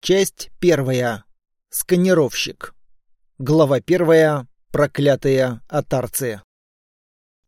Часть первая. Сканировщик. Глава первая. Проклятые атарцы.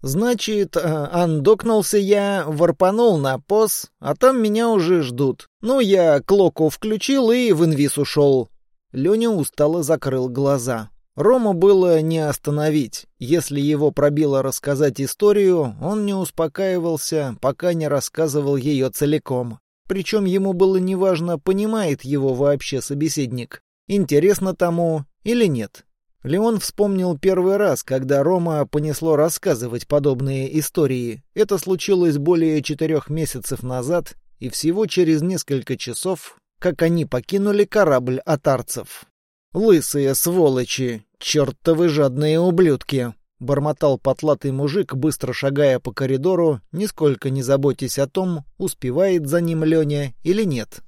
Значит, э, андокнулся я, ворпанул на пос, а там меня уже ждут. Ну, я клоку включил и в инвиз ушел. Леня устало закрыл глаза. Рому было не остановить. Если его пробило рассказать историю, он не успокаивался, пока не рассказывал ее целиком. Причем ему было неважно, понимает его вообще собеседник. Интересно тому или нет. Леон вспомнил первый раз, когда Рома понесло рассказывать подобные истории. Это случилось более четырех месяцев назад, и всего через несколько часов, как они покинули корабль атарцев. «Лысые сволочи! Чертовы жадные ублюдки!» Бормотал потлатый мужик, быстро шагая по коридору, нисколько не заботясь о том, успевает за ним Леня или нет.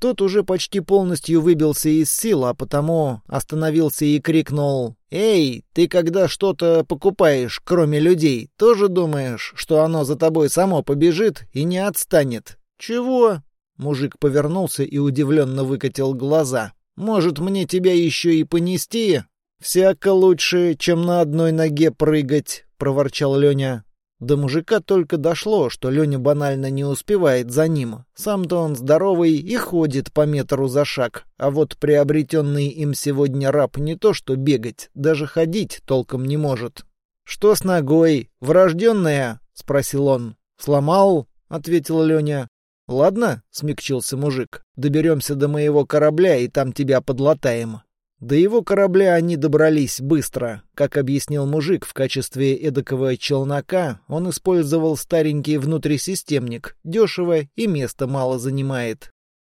Тот уже почти полностью выбился из сил, а потому остановился и крикнул «Эй, ты когда что-то покупаешь, кроме людей, тоже думаешь, что оно за тобой само побежит и не отстанет?» «Чего?» Мужик повернулся и удивленно выкатил глаза. «Может, мне тебя еще и понести?» «Всяко лучше, чем на одной ноге прыгать», — проворчал Леня. До мужика только дошло, что Леня банально не успевает за ним. Сам-то он здоровый и ходит по метру за шаг, а вот приобретенный им сегодня раб не то что бегать, даже ходить толком не может. «Что с ногой? Врожденная?» — спросил он. «Сломал?» — ответил Леня. «Ладно», — смягчился мужик, — «доберемся до моего корабля и там тебя подлатаем». До его корабля они добрались быстро. Как объяснил мужик, в качестве эдакого челнока он использовал старенький внутрисистемник, дешево и места мало занимает.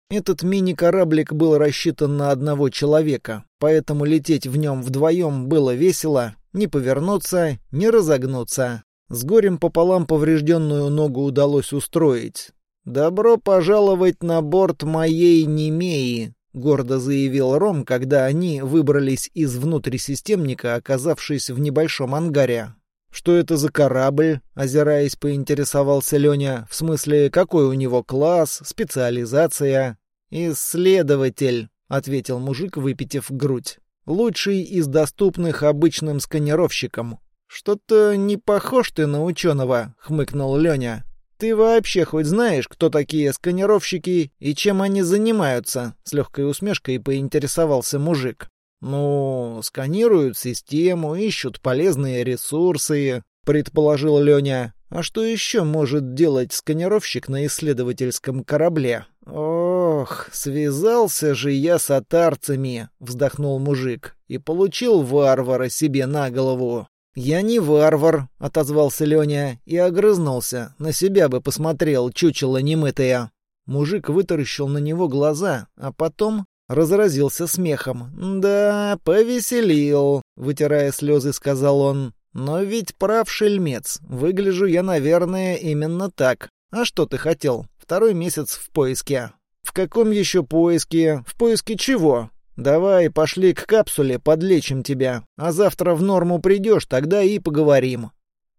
Этот мини-кораблик был рассчитан на одного человека, поэтому лететь в нем вдвоем было весело, не повернуться, не разогнуться. С горем пополам поврежденную ногу удалось устроить. «Добро пожаловать на борт моей Немеи», гордо заявил Ром, когда они выбрались из внутрисистемника, оказавшись в небольшом ангаре. «Что это за корабль?» — озираясь, поинтересовался Леня. «В смысле, какой у него класс, специализация?» «Исследователь», — ответил мужик, выпитив грудь. «Лучший из доступных обычным сканировщикам». «Что-то не похож ты на ученого», — хмыкнул Леня. «Ты вообще хоть знаешь, кто такие сканировщики и чем они занимаются?» С легкой усмешкой поинтересовался мужик. «Ну, сканируют систему, ищут полезные ресурсы», — предположил Леня. «А что еще может делать сканировщик на исследовательском корабле?» «Ох, связался же я с атарцами», — вздохнул мужик, — «и получил варвара себе на голову. «Я не варвар», — отозвался Леня и огрызнулся. «На себя бы посмотрел, чучело немытое». Мужик вытаращил на него глаза, а потом разразился смехом. «Да, повеселил», — вытирая слезы, сказал он. «Но ведь прав шельмец. Выгляжу я, наверное, именно так. А что ты хотел? Второй месяц в поиске». «В каком еще поиске? В поиске чего?» «Давай, пошли к капсуле, подлечим тебя. А завтра в норму придешь, тогда и поговорим».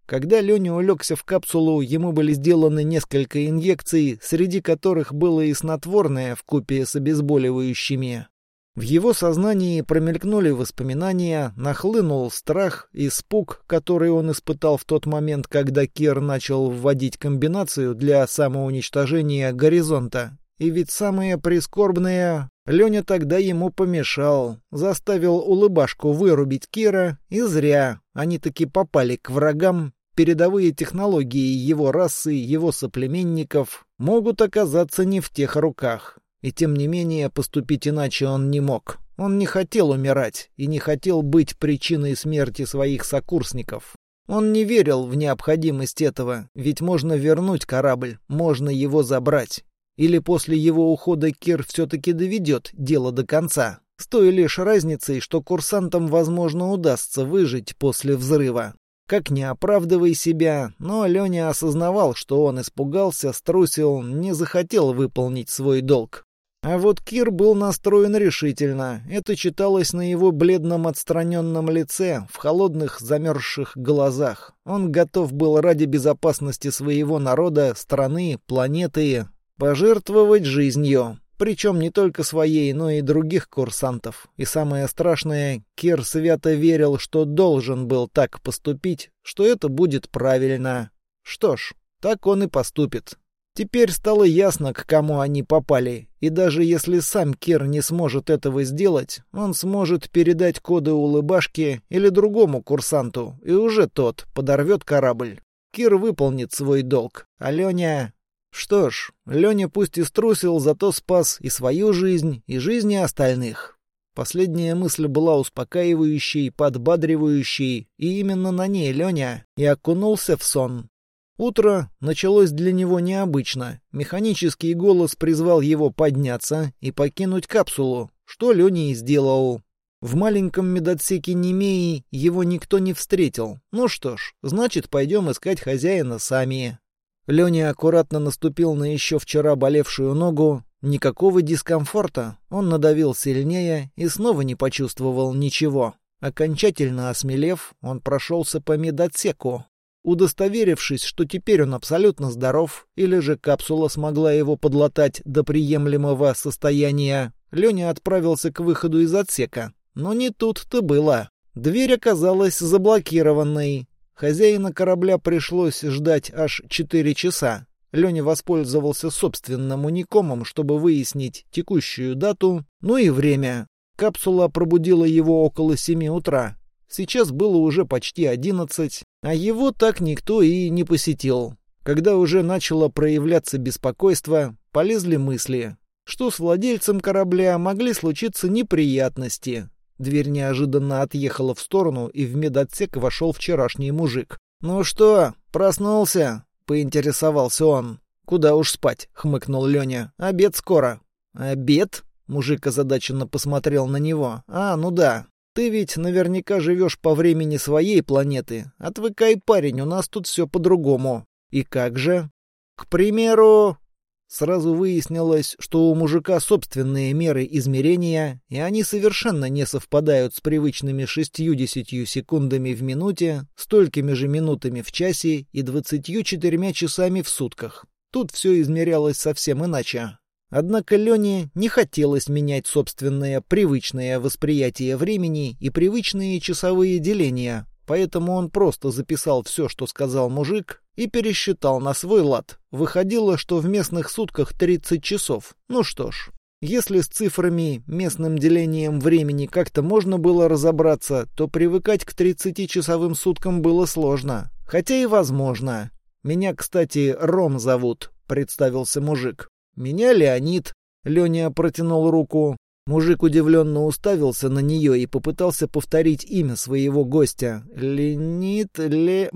Когда Леня улегся в капсулу, ему были сделаны несколько инъекций, среди которых было и снотворное в купе с обезболивающими. В его сознании промелькнули воспоминания, нахлынул страх, испуг, который он испытал в тот момент, когда Кир начал вводить комбинацию для самоуничтожения горизонта. И ведь самое прискорбное, Леня тогда ему помешал, заставил улыбашку вырубить Кира, и зря. Они таки попали к врагам. Передовые технологии его расы, его соплеменников могут оказаться не в тех руках. И тем не менее поступить иначе он не мог. Он не хотел умирать и не хотел быть причиной смерти своих сокурсников. Он не верил в необходимость этого, ведь можно вернуть корабль, можно его забрать. Или после его ухода Кир все-таки доведет дело до конца? С той лишь разницей, что курсантам, возможно, удастся выжить после взрыва. Как не оправдывай себя, но Леня осознавал, что он испугался, струсил, не захотел выполнить свой долг. А вот Кир был настроен решительно. Это читалось на его бледном отстраненном лице, в холодных замерзших глазах. Он готов был ради безопасности своего народа, страны, планеты Пожертвовать жизнью. Причем не только своей, но и других курсантов. И самое страшное, Кир свято верил, что должен был так поступить, что это будет правильно. Что ж, так он и поступит. Теперь стало ясно, к кому они попали, и даже если сам Кир не сможет этого сделать, он сможет передать коды улыбашке или другому курсанту, и уже тот подорвет корабль. Кир выполнит свой долг, а Леня... Что ж, Леня пусть и струсил, зато спас и свою жизнь, и жизни остальных. Последняя мысль была успокаивающей, подбадривающей, и именно на ней Леня и окунулся в сон. Утро началось для него необычно. Механический голос призвал его подняться и покинуть капсулу, что Леня и сделал. В маленьком медотсеке Немеи его никто не встретил. Ну что ж, значит, пойдем искать хозяина сами. Леня аккуратно наступил на еще вчера болевшую ногу. Никакого дискомфорта. Он надавил сильнее и снова не почувствовал ничего. Окончательно осмелев, он прошелся по медотсеку. Удостоверившись, что теперь он абсолютно здоров, или же капсула смогла его подлатать до приемлемого состояния, Леня отправился к выходу из отсека. Но не тут-то было. Дверь оказалась заблокированной. Хозяина корабля пришлось ждать аж четыре часа. Леня воспользовался собственным уникомом, чтобы выяснить текущую дату, ну и время. Капсула пробудила его около семи утра. Сейчас было уже почти одиннадцать, а его так никто и не посетил. Когда уже начало проявляться беспокойство, полезли мысли, что с владельцем корабля могли случиться неприятности. Дверь неожиданно отъехала в сторону, и в медотсек вошел вчерашний мужик. «Ну что, проснулся?» — поинтересовался он. «Куда уж спать?» — хмыкнул Леня. «Обед скоро». «Обед?» — мужик озадаченно посмотрел на него. «А, ну да. Ты ведь наверняка живешь по времени своей планеты. Отвыкай, парень, у нас тут все по-другому. И как же? К примеру... Сразу выяснилось, что у мужика собственные меры измерения, и они совершенно не совпадают с привычными шестью-десятью секундами в минуте, столькими же минутами в часе и двадцатью четырьмя часами в сутках. Тут все измерялось совсем иначе. Однако Лене не хотелось менять собственное привычное восприятие времени и привычные часовые деления, поэтому он просто записал все, что сказал мужик, и пересчитал на свой лад. Выходило, что в местных сутках 30 часов. Ну что ж, если с цифрами, местным делением времени как-то можно было разобраться, то привыкать к 30-часовым суткам было сложно. Хотя и возможно. «Меня, кстати, Ром зовут», — представился мужик. «Меня Леонид». Леня протянул руку. Мужик удивленно уставился на нее и попытался повторить имя своего гостя. «Леонид Ле...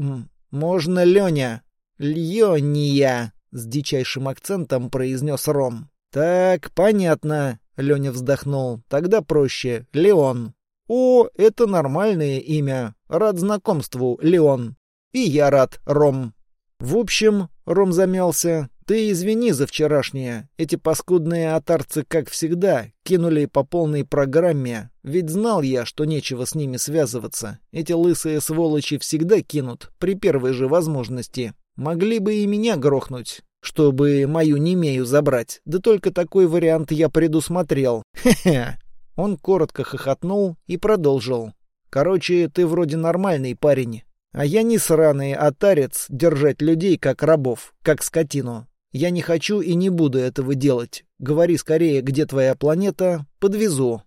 Можно Леня?» «Льония», — с дичайшим акцентом произнес Ром. «Так, понятно», — Леня вздохнул. «Тогда проще. Леон». «О, это нормальное имя. Рад знакомству, Леон». «И я рад, Ром». «В общем», — Ром замялся, ты извини за вчерашнее. Эти паскудные атарцы, как всегда, кинули по полной программе. Ведь знал я, что нечего с ними связываться. Эти лысые сволочи всегда кинут, при первой же возможности. Могли бы и меня грохнуть, чтобы мою немею забрать. Да только такой вариант я предусмотрел. Хе-хе. Он коротко хохотнул и продолжил. Короче, ты вроде нормальный парень. А я не сраный атарец держать людей как рабов, как скотину. Я не хочу и не буду этого делать. Говори скорее, где твоя планета, подвезу.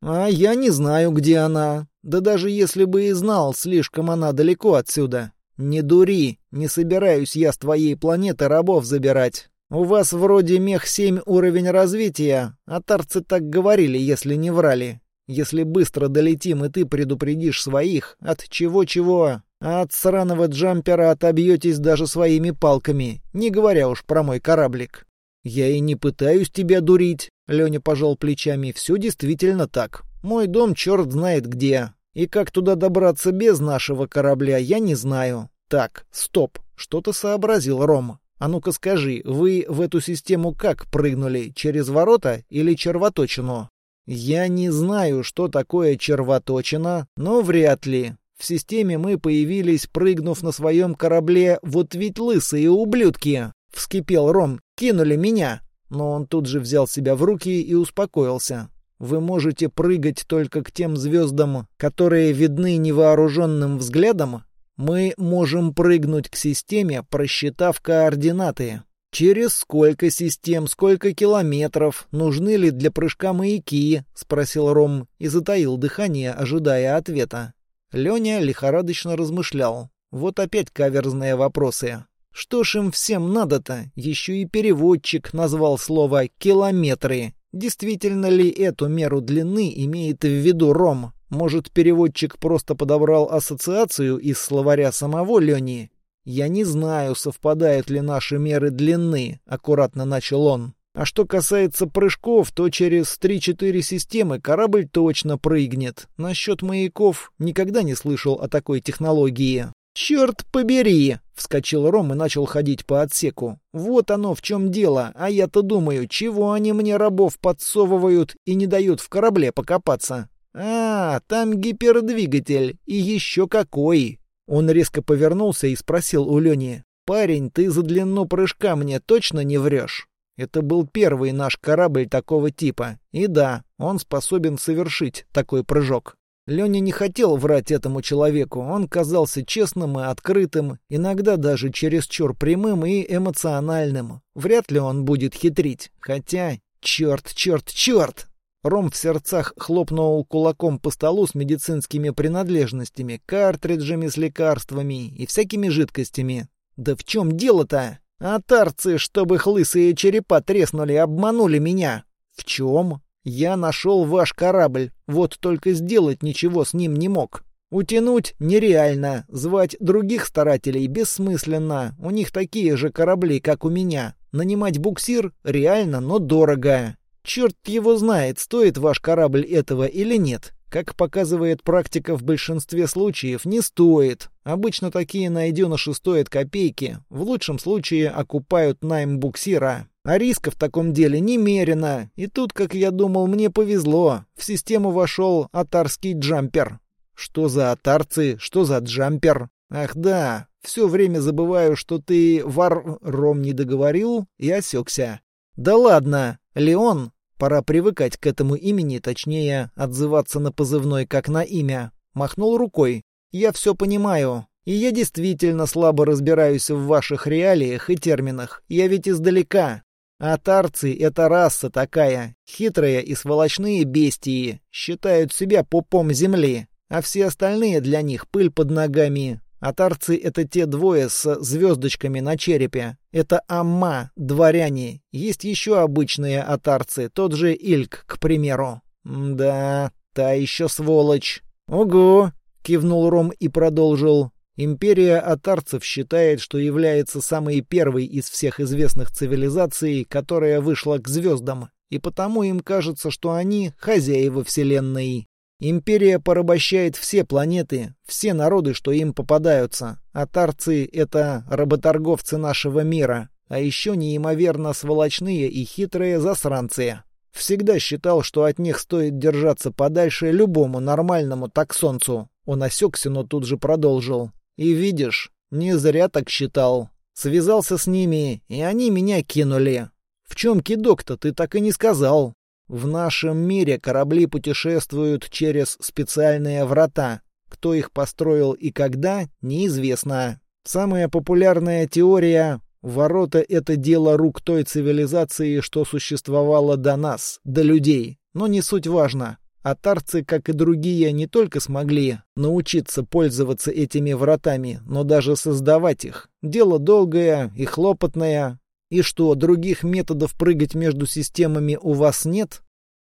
А я не знаю, где она. Да даже если бы и знал, слишком она далеко отсюда. Не дури, не собираюсь я с твоей планеты рабов забирать. У вас вроде мех-7 уровень развития, а тарцы так говорили, если не врали. Если быстро долетим, и ты предупредишь своих, от чего-чего, а от сраного джампера отобьетесь даже своими палками, не говоря уж про мой кораблик. Я и не пытаюсь тебя дурить, Леня пожал плечами, все действительно так. Мой дом черт знает где. И как туда добраться без нашего корабля, я не знаю. Так, стоп, что-то сообразил Рома. А ну-ка скажи, вы в эту систему как прыгнули, через ворота или червоточину? Я не знаю, что такое червоточина, но вряд ли. В системе мы появились, прыгнув на своем корабле. Вот ведь лысые ублюдки!» — вскипел Ром. «Кинули меня!» но он тут же взял себя в руки и успокоился. Вы можете прыгать только к тем звездам, которые видны невооруженным взглядом. Мы можем прыгнуть к системе, просчитав координаты. «Через сколько систем, сколько километров, нужны ли для прыжка маяки?» — спросил Ром и затаил дыхание, ожидая ответа. Леня лихорадочно размышлял. Вот опять каверзные вопросы. Что ж им всем надо-то? Еще и переводчик назвал слово «километры». Действительно ли эту меру длины имеет в виду Ром? Может, переводчик просто подобрал ассоциацию из словаря самого Лени? «Я не знаю, совпадают ли наши меры длины», — аккуратно начал он. «А что касается прыжков, то через 3-4 системы корабль точно прыгнет. Насчет маяков никогда не слышал о такой технологии». «Черт побери!» — вскочил Ром и начал ходить по отсеку. «Вот оно в чем дело, а я-то думаю, чего они мне рабов подсовывают и не дают в корабле покопаться?» «А, там гипердвигатель, и еще какой!» Он резко повернулся и спросил у Лени. «Парень, ты за длину прыжка мне точно не врешь?» Это был первый наш корабль такого типа. И да, он способен совершить такой прыжок. Леня не хотел врать этому человеку, он казался честным и открытым, иногда даже чересчур прямым и эмоциональным. Вряд ли он будет хитрить, хотя... Черт, черт, черт! Ром в сердцах хлопнул кулаком по столу с медицинскими принадлежностями, картриджами с лекарствами и всякими жидкостями. «Да в чем дело-то? А тарцы, чтобы их лысые черепа треснули, обманули меня!» «В чем?» «Я нашел ваш корабль, вот только сделать ничего с ним не мог. Утянуть нереально, звать других старателей бессмысленно, у них такие же корабли, как у меня. Нанимать буксир реально, но дорого. Черт его знает, стоит ваш корабль этого или нет. Как показывает практика в большинстве случаев, не стоит. Обычно такие найденыши стоят копейки. В лучшем случае окупают найм буксира. А риска в таком деле немерено. И тут, как я думал, мне повезло. В систему вошел атарский джампер. Что за атарцы? Что за джампер? Ах да, все время забываю, что ты вар... Ром не договорил и осекся. Да ладно, Леон, Пора привыкать к этому имени, точнее, отзываться на позывной как на имя. Махнул рукой. «Я все понимаю. И я действительно слабо разбираюсь в ваших реалиях и терминах. Я ведь издалека. А тарцы — это раса такая, хитрая и сволочные бестии, считают себя пупом земли, а все остальные для них пыль под ногами, Атарцы — это те двое с звездочками на черепе. Это Амма, дворяне. Есть еще обычные атарцы, тот же Ильк, к примеру. «Да, та еще сволочь». «Ого!» — кивнул Ром и продолжил. Империя атарцев считает, что является самой первой из всех известных цивилизаций, которая вышла к звездам, и потому им кажется, что они хозяева Вселенной. Империя порабощает все планеты, все народы, что им попадаются. А тарцы — это работорговцы нашего мира, а еще неимоверно сволочные и хитрые засранцы. Всегда считал, что от них стоит держаться подальше любому нормальному таксонцу. Он осекся, но тут же продолжил. И видишь, не зря так считал. Связался с ними, и они меня кинули. В чем кидок-то, ты так и не сказал. В нашем мире корабли путешествуют через специальные врата. Кто их построил и когда, неизвестно. Самая популярная теория — ворота — это дело рук той цивилизации, что существовала до нас, до людей. Но не суть важно. Атарцы, как и другие, не только смогли научиться пользоваться этими вратами, но даже создавать их. Дело долгое и хлопотное, и что, других методов прыгать между системами у вас нет?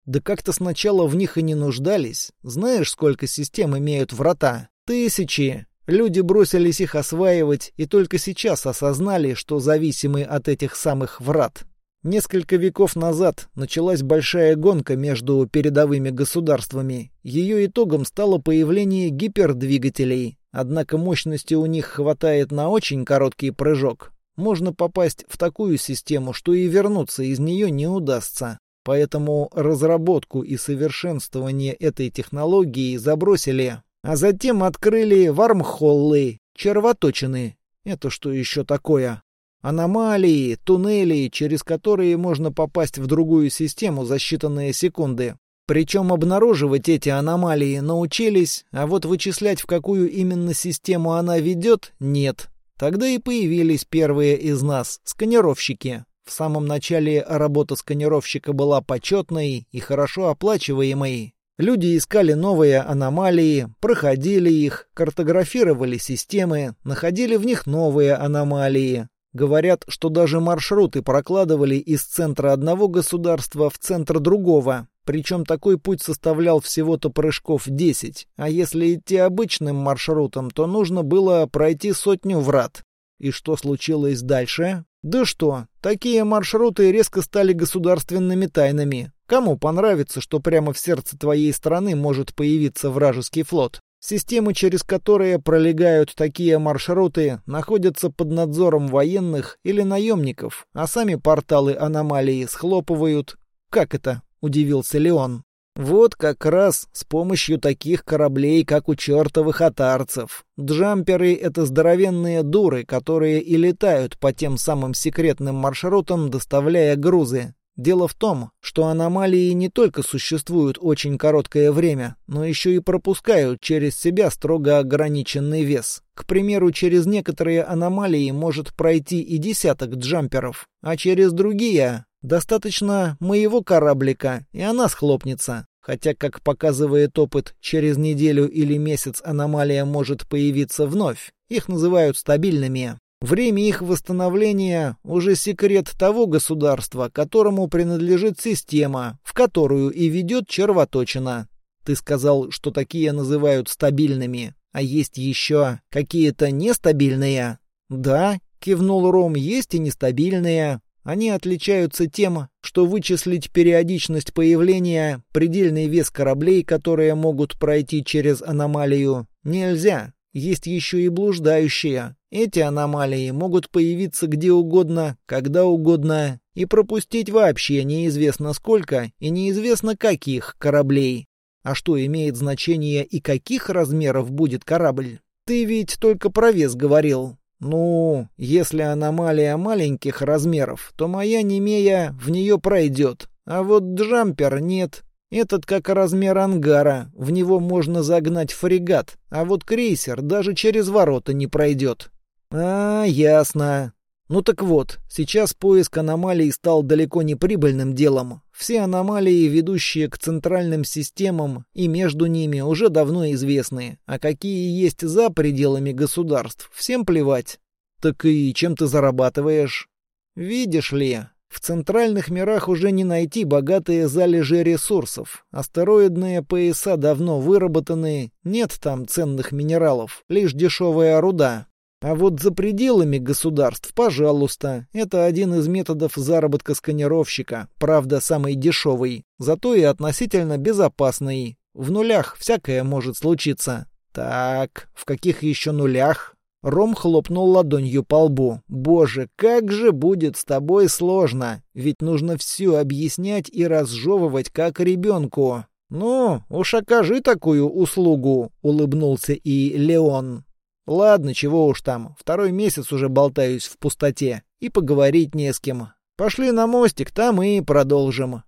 Да как-то сначала в них и не нуждались. Знаешь, сколько систем имеют врата? Тысячи. Люди бросились их осваивать и только сейчас осознали, что зависимы от этих самых врат. Несколько веков назад началась большая гонка между передовыми государствами. Ее итогом стало появление гипердвигателей. Однако мощности у них хватает на очень короткий прыжок можно попасть в такую систему, что и вернуться из нее не удастся. Поэтому разработку и совершенствование этой технологии забросили, а затем открыли вармхоллы, червоточины. Это что еще такое? Аномалии, туннели, через которые можно попасть в другую систему за считанные секунды. Причем обнаруживать эти аномалии научились, а вот вычислять, в какую именно систему она ведет, нет. Тогда и появились первые из нас, сканировщики. В самом начале работа сканировщика была почетной и хорошо оплачиваемой. Люди искали новые аномалии, проходили их, картографировали системы, находили в них новые аномалии. Говорят, что даже маршруты прокладывали из центра одного государства в центр другого. Причем такой путь составлял всего-то прыжков 10. А если идти обычным маршрутом, то нужно было пройти сотню врат. И что случилось дальше? Да что, такие маршруты резко стали государственными тайнами. Кому понравится, что прямо в сердце твоей страны может появиться вражеский флот? Системы, через которые пролегают такие маршруты, находятся под надзором военных или наемников, а сами порталы аномалии схлопывают... Как это? — удивился Леон. Вот как раз с помощью таких кораблей, как у чертовых атарцев. Джамперы — это здоровенные дуры, которые и летают по тем самым секретным маршрутам, доставляя грузы. Дело в том, что аномалии не только существуют очень короткое время, но еще и пропускают через себя строго ограниченный вес. К примеру, через некоторые аномалии может пройти и десяток джамперов, а через другие достаточно моего кораблика, и она схлопнется. Хотя, как показывает опыт, через неделю или месяц аномалия может появиться вновь. Их называют стабильными. Время их восстановления уже секрет того государства, которому принадлежит система, в которую и ведет червоточина. Ты сказал, что такие называют стабильными, а есть еще какие-то нестабильные? Да, кивнул Ром, есть и нестабильные. Они отличаются тем, что вычислить периодичность появления, предельный вес кораблей, которые могут пройти через аномалию, нельзя. Есть еще и блуждающие. Эти аномалии могут появиться где угодно, когда угодно, и пропустить вообще неизвестно сколько и неизвестно каких кораблей. А что имеет значение и каких размеров будет корабль? Ты ведь только про вес говорил. Ну, если аномалия маленьких размеров, то моя Немея в нее пройдет. А вот джампер нет. Этот как размер ангара, в него можно загнать фрегат, а вот крейсер даже через ворота не пройдет. А, ясно. Ну так вот, сейчас поиск аномалий стал далеко не прибыльным делом. Все аномалии, ведущие к центральным системам и между ними, уже давно известны. А какие есть за пределами государств, всем плевать. Так и чем ты зарабатываешь? Видишь ли, в центральных мирах уже не найти богатые залежи ресурсов. Астероидные пояса давно выработаны, нет там ценных минералов, лишь дешевая руда. А вот за пределами государств, пожалуйста, это один из методов заработка сканировщика, правда, самый дешевый, зато и относительно безопасный. В нулях всякое может случиться. Так, в каких еще нулях? Ром хлопнул ладонью по лбу. «Боже, как же будет с тобой сложно! Ведь нужно все объяснять и разжевывать, как ребенку!» «Ну, уж окажи такую услугу!» — улыбнулся и Леон. Ладно, чего уж там, второй месяц уже болтаюсь в пустоте, и поговорить не с кем. Пошли на мостик, там и продолжим.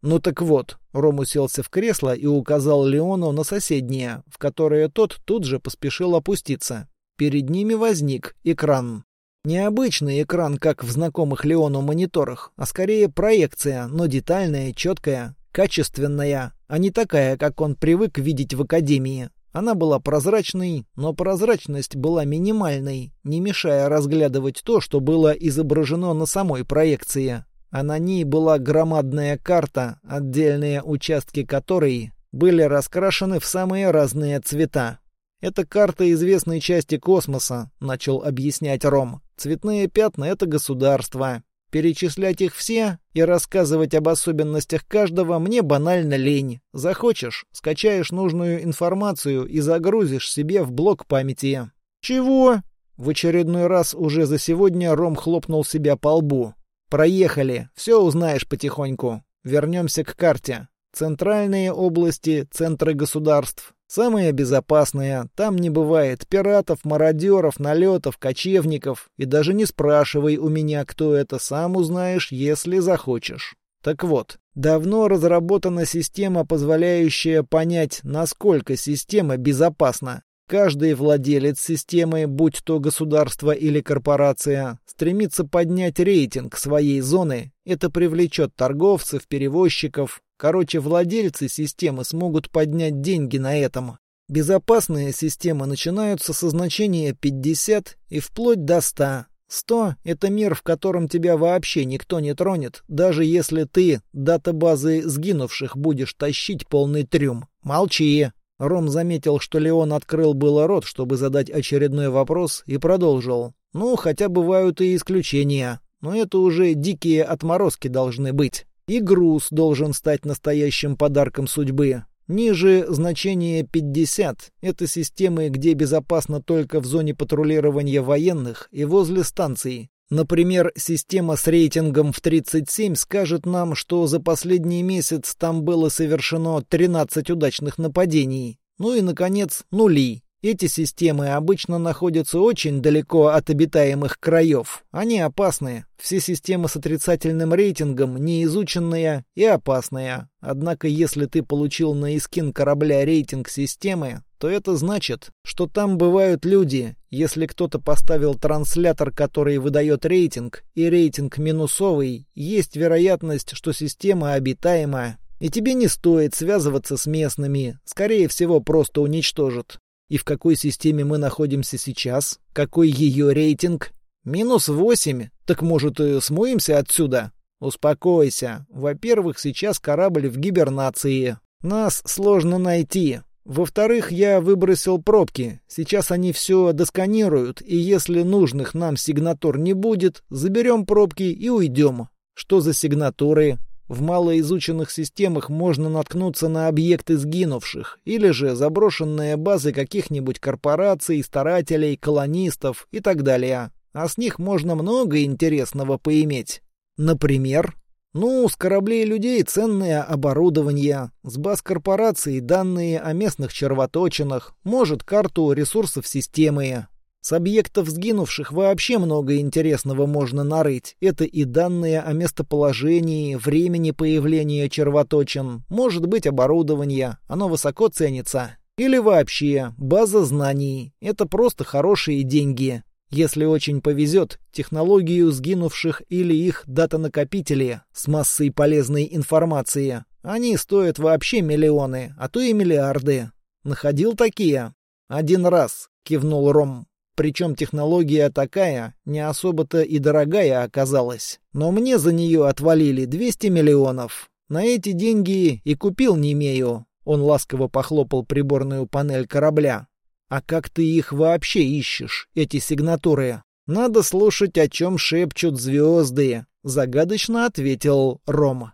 Ну так вот, Ром уселся в кресло и указал Леону на соседнее, в которое тот тут же поспешил опуститься. Перед ними возник экран. Необычный экран, как в знакомых Леону мониторах, а скорее проекция, но детальная, четкая, качественная, а не такая, как он привык видеть в академии. Она была прозрачной, но прозрачность была минимальной, не мешая разглядывать то, что было изображено на самой проекции. А на ней была громадная карта, отдельные участки которой были раскрашены в самые разные цвета. «Это карта известной части космоса», — начал объяснять Ром. «Цветные пятна — это государство. Перечислять их все и рассказывать об особенностях каждого мне банально лень. Захочешь, скачаешь нужную информацию и загрузишь себе в блок памяти. Чего? В очередной раз уже за сегодня Ром хлопнул себя по лбу. Проехали, все узнаешь потихоньку. Вернемся к карте. Центральные области, центры государств. Самое безопасное, там не бывает пиратов, мародеров, налетов, кочевников. И даже не спрашивай у меня, кто это, сам узнаешь, если захочешь. Так вот, давно разработана система, позволяющая понять, насколько система безопасна. Каждый владелец системы, будь то государство или корпорация, стремится поднять рейтинг своей зоны. Это привлечет торговцев, перевозчиков. Короче, владельцы системы смогут поднять деньги на этом. Безопасные системы начинаются со значения 50 и вплоть до 100. 100 — это мир, в котором тебя вообще никто не тронет, даже если ты датабазы сгинувших будешь тащить полный трюм. Молчи. Ром заметил, что Леон открыл было рот, чтобы задать очередной вопрос, и продолжил. «Ну, хотя бывают и исключения. Но это уже дикие отморозки должны быть. И груз должен стать настоящим подарком судьбы. Ниже значение 50 — это системы, где безопасно только в зоне патрулирования военных и возле станций. Например, система с рейтингом в 37 скажет нам, что за последний месяц там было совершено 13 удачных нападений. Ну и, наконец, нули. Эти системы обычно находятся очень далеко от обитаемых краев. Они опасны. Все системы с отрицательным рейтингом неизученные и опасные. Однако, если ты получил на искин корабля рейтинг системы, то это значит, что там бывают люди. Если кто-то поставил транслятор, который выдает рейтинг, и рейтинг минусовый, есть вероятность, что система обитаема. И тебе не стоит связываться с местными. Скорее всего, просто уничтожат. И в какой системе мы находимся сейчас? Какой ее рейтинг? Минус восемь. Так может, и смоемся отсюда? Успокойся. Во-первых, сейчас корабль в гибернации. Нас сложно найти. Во-вторых, я выбросил пробки. Сейчас они все досканируют, и если нужных нам сигнатур не будет, заберем пробки и уйдем. Что за сигнатуры? В малоизученных системах можно наткнуться на объекты сгинувших, или же заброшенные базы каких-нибудь корпораций, старателей, колонистов и так далее. А с них можно много интересного поиметь. Например, ну, с кораблей людей ценное оборудование, с баз корпораций данные о местных червоточинах, может, карту ресурсов системы, с объектов сгинувших вообще много интересного можно нарыть. Это и данные о местоположении, времени появления червоточин, может быть оборудование, оно высоко ценится. Или вообще база знаний. Это просто хорошие деньги. Если очень повезет, технологию сгинувших или их дата-накопители с массой полезной информации. Они стоят вообще миллионы, а то и миллиарды. Находил такие? Один раз, кивнул Ром. Причем технология такая, не особо-то и дорогая оказалась. Но мне за нее отвалили 200 миллионов. На эти деньги и купил Немею. Он ласково похлопал приборную панель корабля. А как ты их вообще ищешь, эти сигнатуры? Надо слушать, о чем шепчут звезды, загадочно ответил Рома.